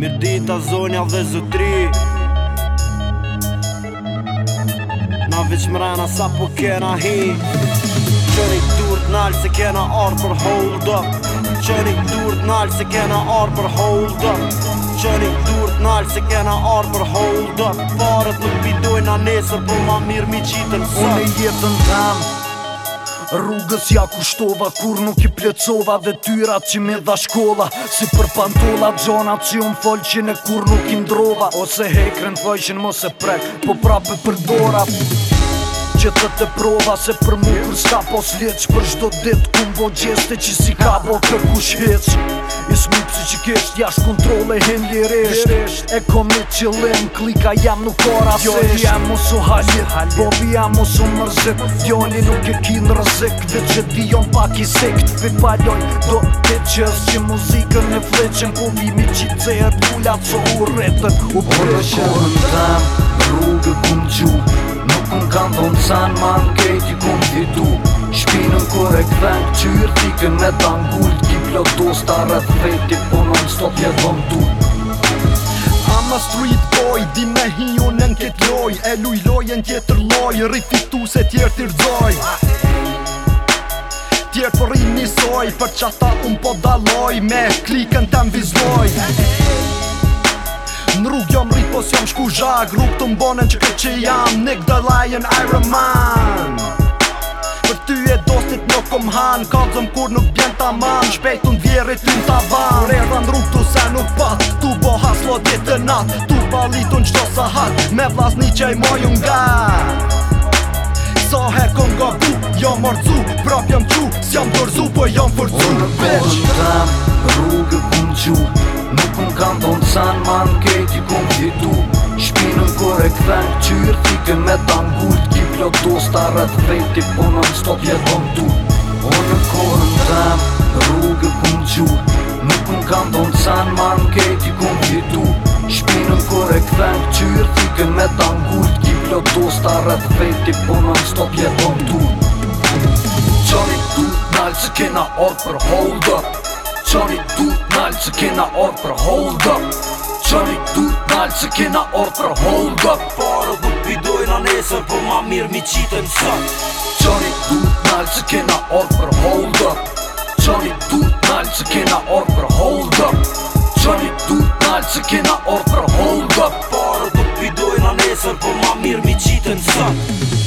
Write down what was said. Mirë dita zonja dhe zëtri Na veç mrena sa po kena hi Qëri dur t'nall se kena arë për hold up Qëri dur t'nall se kena arë për hold up Qëri dur t'nall se kena për hold up Parët nuk pidojnë anesër po ma mirë mi qitën Unë e jetën dhamë Rrugës ja kushtova Kur nuk i plecova Dhe tyrat që me dha shkolla Si për pantola Gjona që unë folë që në kur nuk i ndrova Ose hekren të vojshin mos e prek Po prape për dorat që të të prova Se për mu kur s'ka pos leq Për shdo dit ku mbo gjeste që si ka bo kërkush heq Is mu pësi që kesht jash kontrole hen liresht E komit që lem klika jam nuk ora jo, sesht Fjoli jam mos u halit, bobi jam mos mërzit Fjoli nuk e kin rëzik, dhe që di jon pak i sekt Vi paloj do të që është që muzikën e fleqen Ku vimi që të e që u rritën u përëshën Orë në kohën tam, rrugë ku më ku në kanë thonë të sanë Ma në kejt i ku në fitu Shpinë në kur e krenë këqyrë Thikë në të angullë të kip lëto Sta rëtë fejtë të stot tu I'm a street boy Di me hi unë në këtë loj E luj lojën tjetër loj Rifitu se tjerë t'i rëzoj Tjerë për po i soj, Për që ata unë po daloj Me klikën të më vizloj jo kos jam shku zhag Rukë të mbonen që këtë që jam Nik the Lion Iron Man Për ty e dostit nuk kom han Kalzëm kur nuk bjen ta Shpejt Shpejtun vjerit ty në tavan Kur erdhan rukë të se nuk pat Tu bo haslo djetë të nat Tu balitun qdo sa hat Me vlasni që i moj nga So he kon nga bu Jo morcu, prap jam qu S'jam dorzu, po jam përcu Unë bitch. unë tam, rrugë pun qu Nuk më kam ton san man ke ti ven qyr Tyke me dan gullt ki plot dosta rrët vrejti Po non stop jeton du O po në kohën tem rrugë ku më Nuk më kam ton cen ma në kejti ku më gjitu Shpinën kore këven qyr Tyke me dan gullt ki plot dosta rrët Po non stop jeton du Qani du nalë që kena orë për hold up Qani du nalë që kena orë për hold up Qoni du t'nalë që kena orëtër hold up Farë dhë pidoj nesër për po ma mirë mi qitën sëtë Qoni du t'nalë që kena orëtër hold up Qoni du t'nalë që kena orëtër hold up Qoni du t'nalë që kena orëtër hold up Farë dhë pidoj në nesër për po ma mirë mi qitën sëtë